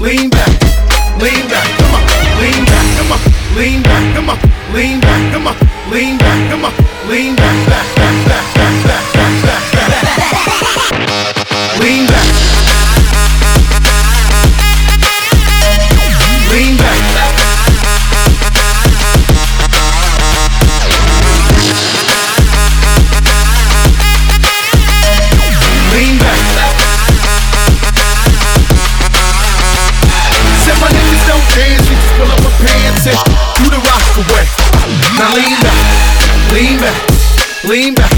lean back, lean back. Come on, lean back, come on, lean back, come on, lean back, come on, lean back, come on, lean back, back, back, back, back, back, back, back, back. Lean back. Lean lean back,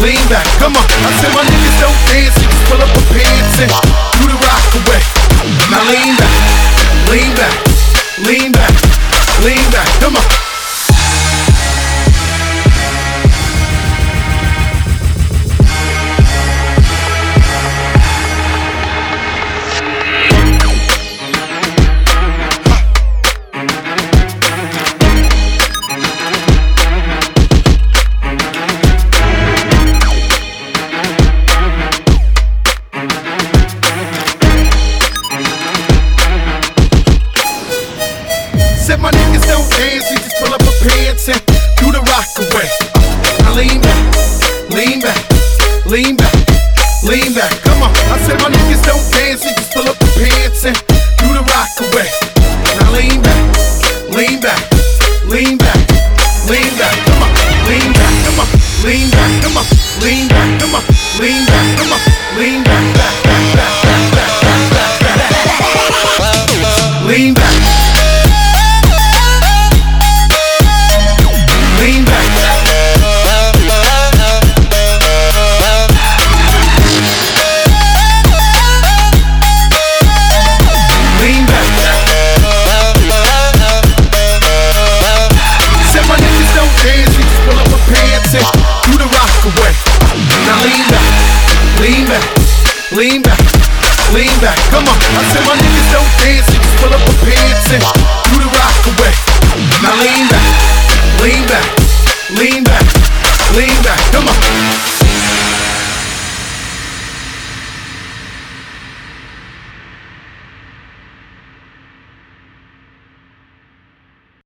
lean back. Come on. I said my niggas don't dance, we just pull up my pants and do the rock away. Now lean back, lean back, lean back, lean back. Come on. lean back. Come on, I said my niggas don't dance, they just pull up the pants and do the rock away. Now lean back, lean back, lean back, lean back. Come on, lean back, come on, lean back, come on, lean back, come on, lean back, come on, lean back, back, back, back. lean back, lean back. Come on, I said my niggas don't dance, you just pull up a pants and do the rock away. Now lean back, lean back, lean back, lean back. Come on.